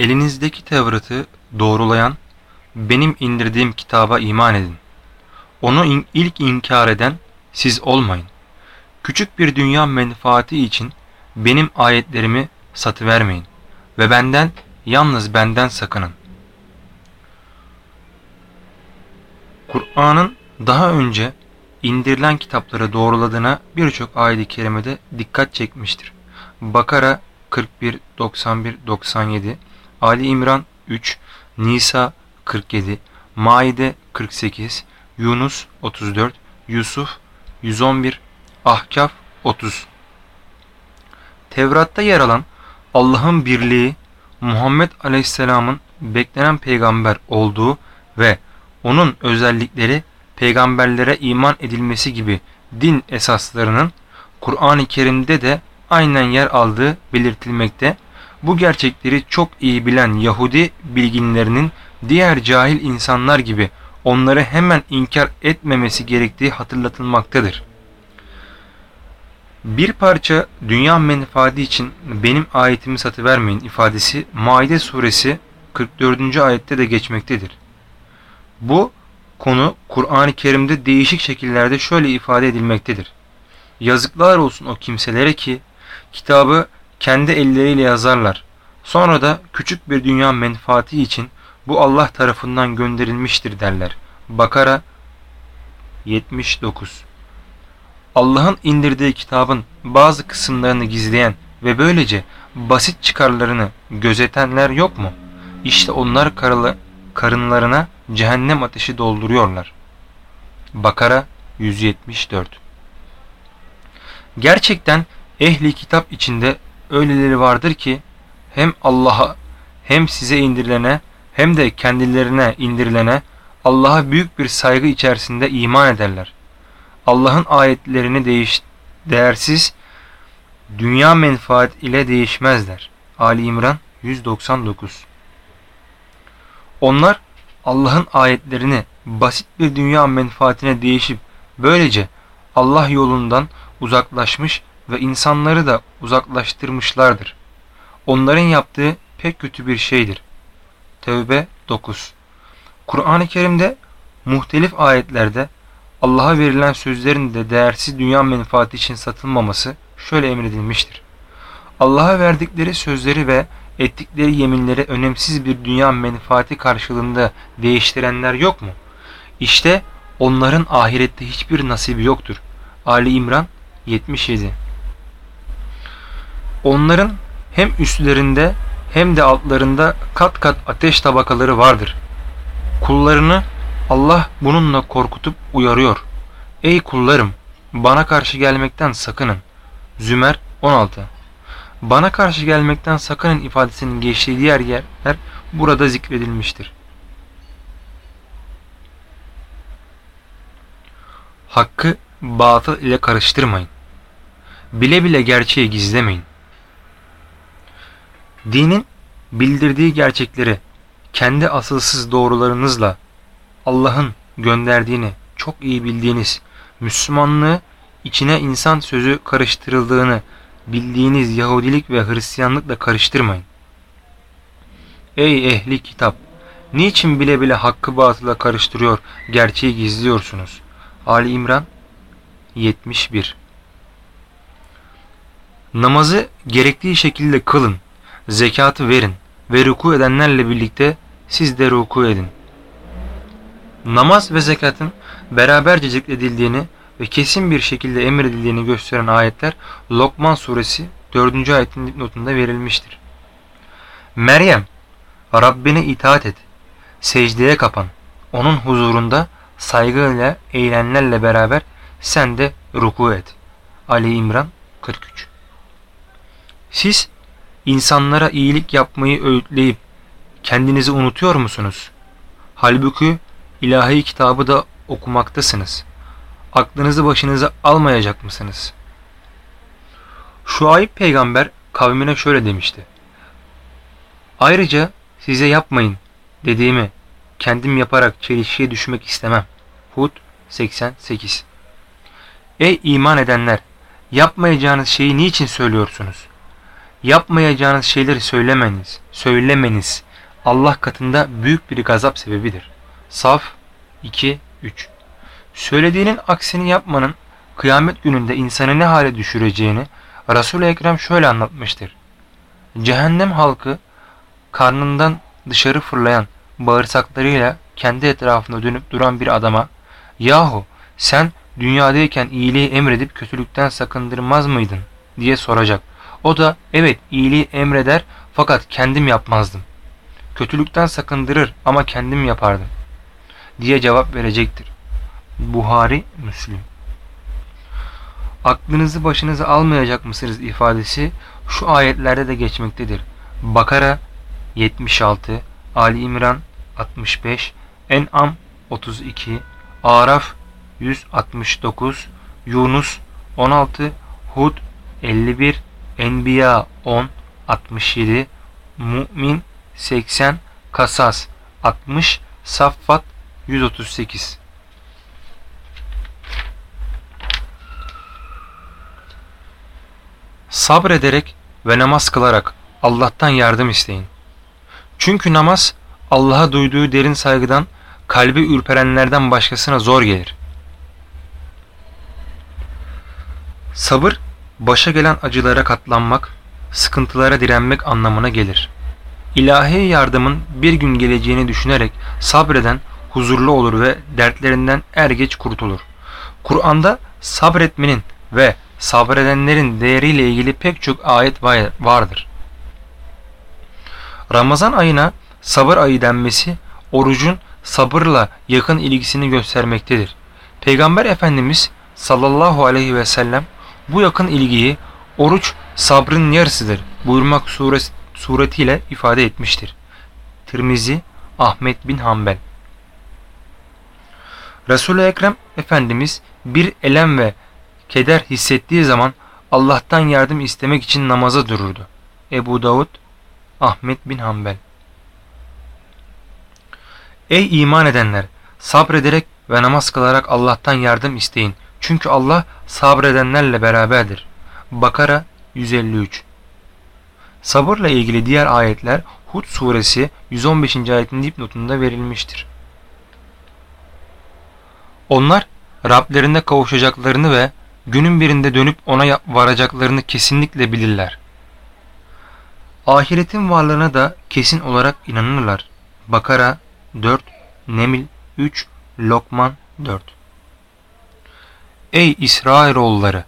Elinizdeki Tevrat'ı doğrulayan, benim indirdiğim kitaba iman edin. Onu in ilk inkar eden siz olmayın. Küçük bir dünya menfaati için benim ayetlerimi satıvermeyin ve benden yalnız benden sakının. Kur'an'ın daha önce indirilen kitapları doğruladığına birçok ayet-i kerimede dikkat çekmiştir. Bakara 41, 91, 97, Ali İmran 3, Nisa 47, Maide 48, Yunus 34, Yusuf 111, Ahkaf 30. Tevrat'ta yer alan Allah'ın birliği, Muhammed Aleyhisselam'ın beklenen peygamber olduğu ve onun özellikleri peygamberlere iman edilmesi gibi din esaslarının Kur'an-ı Kerim'de de aynen yer aldığı belirtilmekte. Bu gerçekleri çok iyi bilen Yahudi bilginlerinin diğer cahil insanlar gibi onları hemen inkar etmemesi gerektiği hatırlatılmaktadır. Bir parça dünya menfaati için benim ayetimi satıvermeyin ifadesi Maide suresi 44. ayette de geçmektedir. Bu konu Kur'an-ı Kerim'de değişik şekillerde şöyle ifade edilmektedir. Yazıklar olsun o kimselere ki kitabı kendi elleriyle yazarlar. Sonra da küçük bir dünya menfaati için bu Allah tarafından gönderilmiştir derler. Bakara 79 Allah'ın indirdiği kitabın bazı kısımlarını gizleyen ve böylece basit çıkarlarını gözetenler yok mu? İşte onlar karılı, karınlarına cehennem ateşi dolduruyorlar. Bakara 174 Gerçekten ehli kitap içinde öyleleri vardır ki hem Allah'a hem size indirilene hem de kendilerine indirilene Allah'a büyük bir saygı içerisinde iman ederler. Allah'ın ayetlerini değiş, değersiz dünya menfaat ile değişmezler. Ali İmran 199 Onlar Allah'ın ayetlerini basit bir dünya menfaatine değişip böylece Allah yolundan uzaklaşmış ve insanları da uzaklaştırmışlardır. Onların yaptığı pek kötü bir şeydir. Tevbe 9 Kur'an-ı Kerim'de muhtelif ayetlerde Allah'a verilen sözlerin de değersiz dünya menfaati için satılmaması şöyle emredilmiştir. Allah'a verdikleri sözleri ve ettikleri yeminleri önemsiz bir dünya menfaati karşılığında değiştirenler yok mu? İşte onların ahirette hiçbir nasibi yoktur. Ali İmran 77 Onların hem üstlerinde hem de altlarında kat kat ateş tabakaları vardır. Kullarını Allah bununla korkutup uyarıyor. Ey kullarım bana karşı gelmekten sakının. Zümer 16 Bana karşı gelmekten sakının ifadesinin geçtiği diğer yerler burada zikredilmiştir. Hakkı batıl ile karıştırmayın. Bile bile gerçeği gizlemeyin. Dinin bildirdiği gerçekleri kendi asılsız doğrularınızla Allah'ın gönderdiğini çok iyi bildiğiniz Müslümanlığı içine insan sözü karıştırıldığını bildiğiniz Yahudilik ve Hristiyanlıkla karıştırmayın. Ey ehli kitap! Niçin bile bile hakkı batıla karıştırıyor, gerçeği gizliyorsunuz? Ali İmran 71 Namazı gerektiği şekilde kılın, zekatı verin ve ruku edenlerle birlikte siz de ruku edin. Namaz ve zekatın beraberce zikredildiğini ve kesin bir şekilde emredildiğini gösteren ayetler Lokman suresi 4. ayetin dipnotunda verilmiştir. Meryem, Rabbine itaat et, secdeye kapan, onun huzurunda saygıyla eğlenenlerle beraber sen de ruku et. Ali İmran 43 Siz insanlara iyilik yapmayı öğütleyip kendinizi unutuyor musunuz? Halbuki ilahi kitabı da okumaktasınız. Aklınızı başınıza almayacak mısınız? Şuayb peygamber kavmine şöyle demişti. Ayrıca size yapmayın dediğimi kendim yaparak çelişkiye düşmek istemem. Hud 88 Ey iman edenler! Yapmayacağınız şeyi niçin söylüyorsunuz? Yapmayacağınız şeyleri söylemeniz, söylemeniz Allah katında büyük bir gazap sebebidir. Saf 2 3 Söylediğinin aksini yapmanın kıyamet gününde insanı ne hale düşüreceğini Resul-i Ekrem şöyle anlatmıştır. Cehennem halkı karnından dışarı fırlayan bağırsaklarıyla kendi etrafında dönüp duran bir adama ''Yahu sen dünyadayken iyiliği emredip kötülükten sakındırmaz mıydın?'' diye soracak. O da evet iyiliği emreder fakat kendim yapmazdım. Kötülükten sakındırır ama kendim yapardım diye cevap verecektir. Buhari Müslim Aklınızı başınıza almayacak mısınız ifadesi şu ayetlerde de geçmektedir. Bakara 76, Ali İmran 65, En'am 32, Araf 169, Yunus 16, Hud 51, Enbiya 10, 67, Mü'min 80, Kasas 60, Saffat 138. Sabrederek ve namaz kılarak Allah'tan yardım isteyin. Çünkü namaz Allah'a duyduğu derin saygıdan kalbi ürperenlerden başkasına zor gelir. Sabır, başa gelen acılara katlanmak, sıkıntılara direnmek anlamına gelir. İlahi yardımın bir gün geleceğini düşünerek sabreden huzurlu olur ve dertlerinden er geç kurtulur. Kur'an'da sabretmenin ve sabredenlerin değeriyle ilgili pek çok ayet vardır. Ramazan ayına sabır ayı denmesi orucun sabırla yakın ilgisini göstermektedir. Peygamber Efendimiz sallallahu aleyhi ve sellem bu yakın ilgiyi oruç sabrın yarısıdır buyurmak suretiyle ifade etmiştir. Tirmizi Ahmet bin Hanbel Resul-i Ekrem Efendimiz bir elem ve keder hissettiği zaman Allah'tan yardım istemek için namaza dururdu. Ebu Davud Ahmet bin Hanbel Ey iman edenler! Sabrederek ve namaz kılarak Allah'tan yardım isteyin. Çünkü Allah sabredenlerle beraberdir. Bakara 153 Sabırla ilgili diğer ayetler Hud suresi 115. ayetin dipnotunda verilmiştir. Onlar Rablerine kavuşacaklarını ve günün birinde dönüp ona varacaklarını kesinlikle bilirler. Ahiretin varlığına da kesin olarak inanırlar. Bakara 4, Nemil 3, Lokman 4 Ey İsrailoğulları!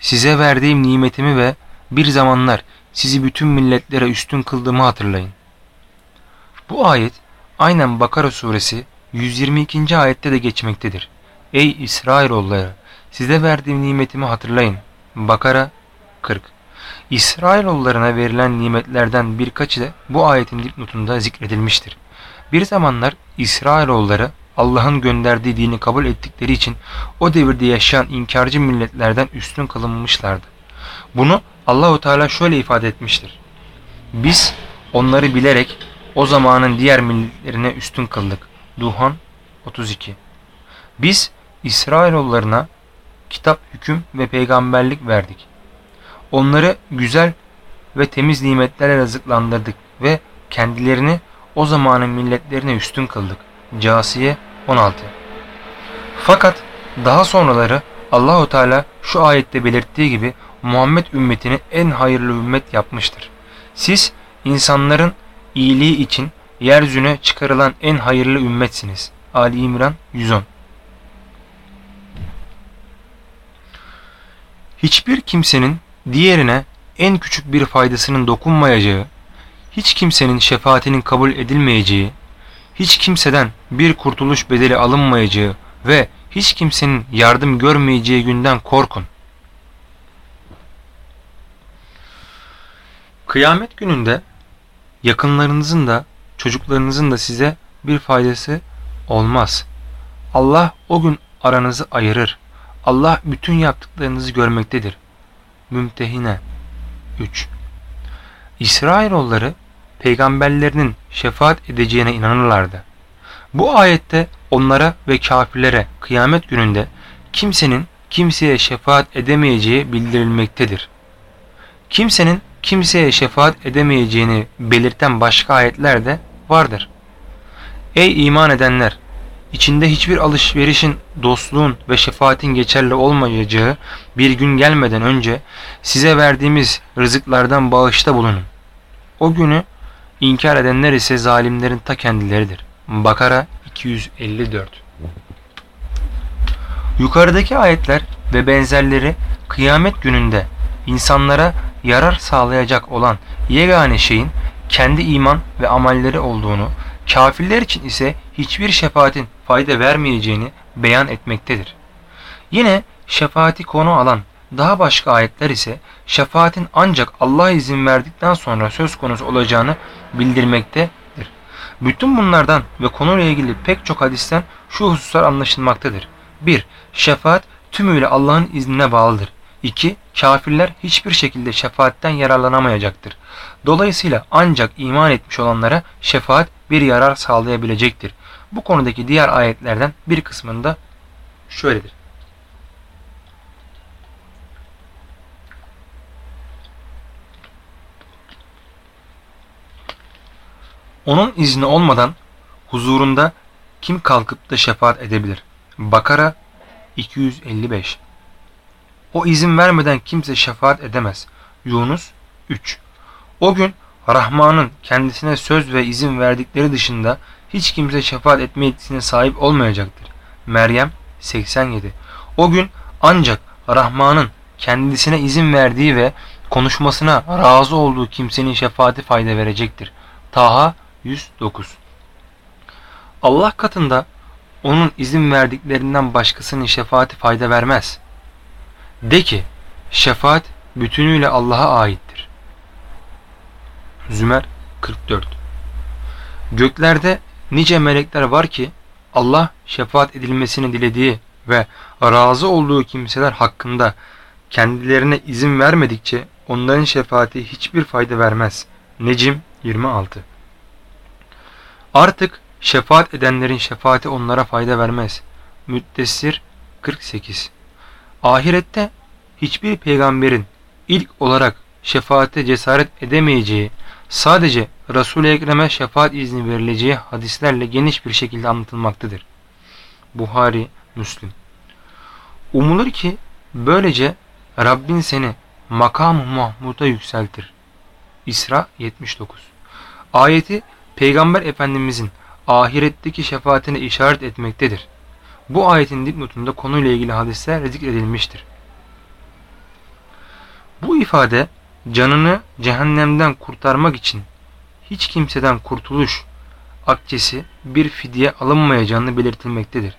Size verdiğim nimetimi ve bir zamanlar sizi bütün milletlere üstün kıldığımı hatırlayın. Bu ayet aynen Bakara suresi 122. ayette de geçmektedir. Ey İsrailoğulları! Size verdiğim nimetimi hatırlayın. Bakara 40 İsrailoğullarına verilen nimetlerden birkaçı da bu ayetin dipnotunda zikredilmiştir. Bir zamanlar İsrailoğulları Allah'ın gönderdiği dini kabul ettikleri için o devirde yaşayan inkarcı milletlerden üstün kılınmışlardı. Bunu Allahu Teala şöyle ifade etmiştir. Biz onları bilerek o zamanın diğer milletlerine üstün kıldık. Duhan 32 Biz İsrailoğullarına kitap, hüküm ve peygamberlik verdik. Onları güzel ve temiz nimetlerle rızıklandırdık ve kendilerini o zamanın milletlerine üstün kıldık. Casiye 16 Fakat daha sonraları Allahu Teala şu ayette belirttiği gibi Muhammed ümmetini en hayırlı ümmet yapmıştır. Siz insanların iyiliği için yeryüzüne çıkarılan en hayırlı ümmetsiniz. Ali İmran 110 Hiçbir kimsenin diğerine en küçük bir faydasının dokunmayacağı, hiç kimsenin şefaatinin kabul edilmeyeceği, hiç kimseden bir kurtuluş bedeli alınmayacağı ve hiç kimsenin yardım görmeyeceği günden korkun. Kıyamet gününde yakınlarınızın da çocuklarınızın da size bir faydası olmaz. Allah o gün aranızı ayırır. Allah bütün yaptıklarınızı görmektedir. Mümtehine 3 İsrailoğulları peygamberlerinin şefaat edeceğine inanırlardı. Bu ayette onlara ve kafirlere kıyamet gününde kimsenin kimseye şefaat edemeyeceği bildirilmektedir. Kimsenin kimseye şefaat edemeyeceğini belirten başka ayetler de vardır. Ey iman edenler! içinde hiçbir alışverişin, dostluğun ve şefaatin geçerli olmayacağı bir gün gelmeden önce size verdiğimiz rızıklardan bağışta bulunun. O günü inkar edenler ise zalimlerin ta kendileridir. Bakara 254 Yukarıdaki ayetler ve benzerleri kıyamet gününde insanlara yarar sağlayacak olan yegane şeyin kendi iman ve amelleri olduğunu, kafirler için ise hiçbir şefaatin fayda vermeyeceğini beyan etmektedir. Yine şefaati konu alan daha başka ayetler ise şefaatin ancak Allah izin verdikten sonra söz konusu olacağını bildirmektedir. Bütün bunlardan ve konuyla ilgili pek çok hadisten şu hususlar anlaşılmaktadır. 1. Şefaat tümüyle Allah'ın iznine bağlıdır. 2. Kafirler hiçbir şekilde şefaatten yararlanamayacaktır. Dolayısıyla ancak iman etmiş olanlara şefaat bir yarar sağlayabilecektir. Bu konudaki diğer ayetlerden bir kısmında şöyledir. Onun izni olmadan huzurunda kim kalkıp da şefaat edebilir? Bakara 255 O izin vermeden kimse şefaat edemez. Yunus 3 O gün Rahman'ın kendisine söz ve izin verdikleri dışında hiç kimse şefaat etme yetkisine sahip olmayacaktır. Meryem 87 O gün ancak Rahman'ın kendisine izin verdiği ve konuşmasına razı olduğu kimsenin şefaati fayda verecektir. Taha 109 Allah katında onun izin verdiklerinden başkasının şefaati fayda vermez. De ki şefaat bütünüyle Allah'a aittir. Zümer 44 Göklerde nice melekler var ki Allah şefaat edilmesini dilediği ve razı olduğu kimseler hakkında kendilerine izin vermedikçe onların şefaati hiçbir fayda vermez. Necim 26 Artık şefaat edenlerin şefaati onlara fayda vermez. Müddessir 48 Ahirette hiçbir peygamberin ilk olarak şefaate cesaret edemeyeceği sadece Resul-i Ekrem'e şefaat izni verileceği hadislerle geniş bir şekilde anlatılmaktadır. Buhari, Müslim. Umulur ki böylece Rabbin seni makam-ı Mahmud'a yükseltir. İsra 79 Ayeti Peygamber Efendimizin ahiretteki şefaatine işaret etmektedir. Bu ayetin dipnotunda konuyla ilgili hadisler zikredilmiştir. Bu ifade canını cehennemden kurtarmak için hiç kimseden kurtuluş akçesi bir fidye alınmayacağını belirtilmektedir.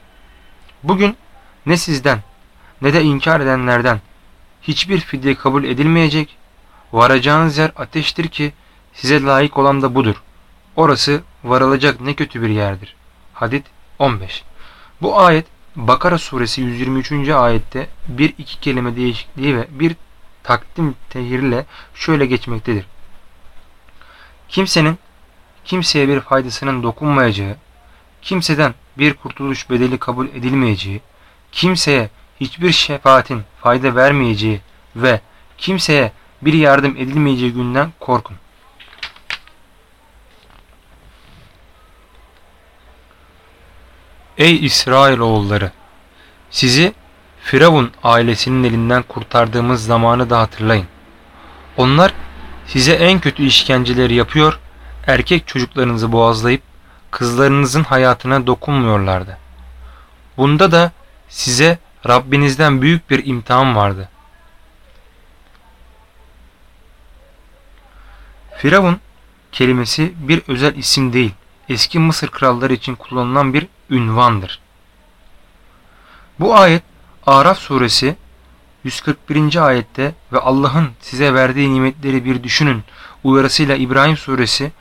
Bugün ne sizden ne de inkar edenlerden hiçbir fidye kabul edilmeyecek, varacağınız yer ateştir ki size layık olan da budur. Orası varılacak ne kötü bir yerdir. Hadid 15 Bu ayet Bakara suresi 123. ayette bir iki kelime değişikliği ve bir takdim tehirle şöyle geçmektedir. Kimsenin kimseye bir faydasının dokunmayacağı, kimseden bir kurtuluş bedeli kabul edilmeyeceği, kimseye hiçbir şefaatin fayda vermeyeceği ve kimseye bir yardım edilmeyeceği günden korkun. Ey İsrailoğulları! Sizi Firavun ailesinin elinden kurtardığımız zamanı da hatırlayın. Onlar size en kötü işkenceleri yapıyor, erkek çocuklarınızı boğazlayıp kızlarınızın hayatına dokunmuyorlardı. Bunda da size Rabbinizden büyük bir imtihan vardı. Firavun kelimesi bir özel isim değil, eski Mısır kralları için kullanılan bir ünvandır. Bu ayet Araf suresi 141. ayette ve Allah'ın size verdiği nimetleri bir düşünün uyarısıyla İbrahim suresi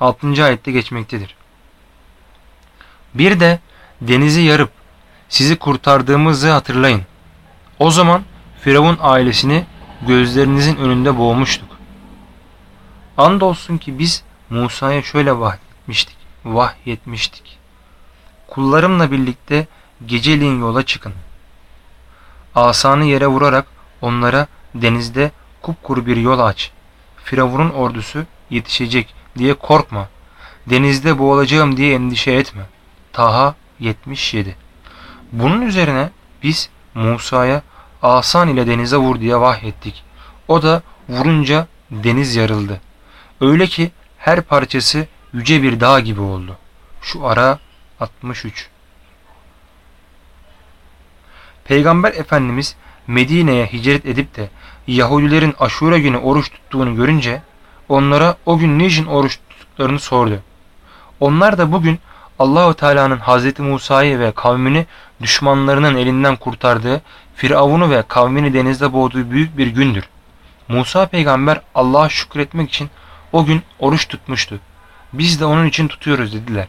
6. ayette geçmektedir. Bir de denizi yarıp sizi kurtardığımızı hatırlayın. O zaman Firavun ailesini gözlerinizin önünde boğmuştuk. Andolsun ki biz Musa'ya şöyle vahyetmiştik. Vahyetmiştik. Kullarımla birlikte geceliğin yola çıkın. Asanı yere vurarak onlara denizde kupkuru bir yol aç. Firavun'un ordusu yetişecek diye korkma. Denizde boğulacağım diye endişe etme. Taha 77 Bunun üzerine biz Musa'ya asan ile denize vur diye vahyettik. O da vurunca deniz yarıldı. Öyle ki her parçası yüce bir dağ gibi oldu. Şu ara 63 Peygamber Efendimiz Medine'ye hicret edip de Yahudilerin aşure günü oruç tuttuğunu görünce onlara o gün niçin oruç tuttuklarını sordu. Onlar da bugün Allahu Teala'nın Hazreti Musa'yı ve kavmini düşmanlarının elinden kurtardığı, Firavun'u ve kavmini denizde boğduğu büyük bir gündür. Musa peygamber Allah'a şükretmek için o gün oruç tutmuştu. Biz de onun için tutuyoruz dediler.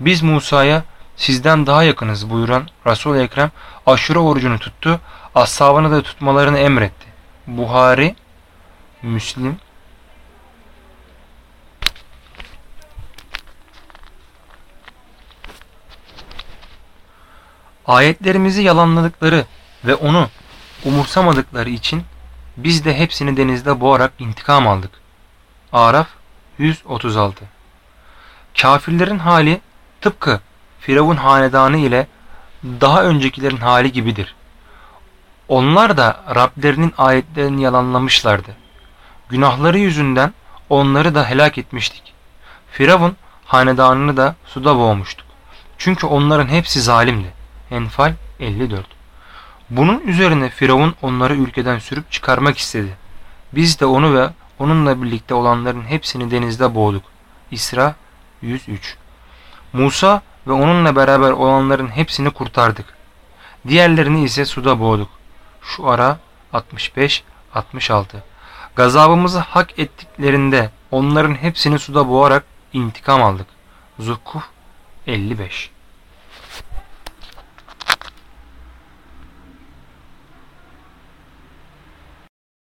Biz Musa'ya sizden daha yakınız buyuran Resul-i Ekrem aşure orucunu tuttu, ashabını da tutmalarını emretti. Buhari, Müslim, Ayetlerimizi yalanladıkları ve onu umursamadıkları için biz de hepsini denizde boğarak intikam aldık. Araf 136 Kafirlerin hali tıpkı Firavun hanedanı ile daha öncekilerin hali gibidir. Onlar da Rablerinin ayetlerini yalanlamışlardı. Günahları yüzünden onları da helak etmiştik. Firavun hanedanını da suda boğmuştuk. Çünkü onların hepsi zalimdi. Enfal 54 Bunun üzerine Firavun onları ülkeden sürüp çıkarmak istedi. Biz de onu ve onunla birlikte olanların hepsini denizde boğduk. İsra 103 Musa ve onunla beraber olanların hepsini kurtardık. Diğerlerini ise suda boğduk. Şu ara 65-66 Gazabımızı hak ettiklerinde onların hepsini suda boğarak intikam aldık. Zukkuf 55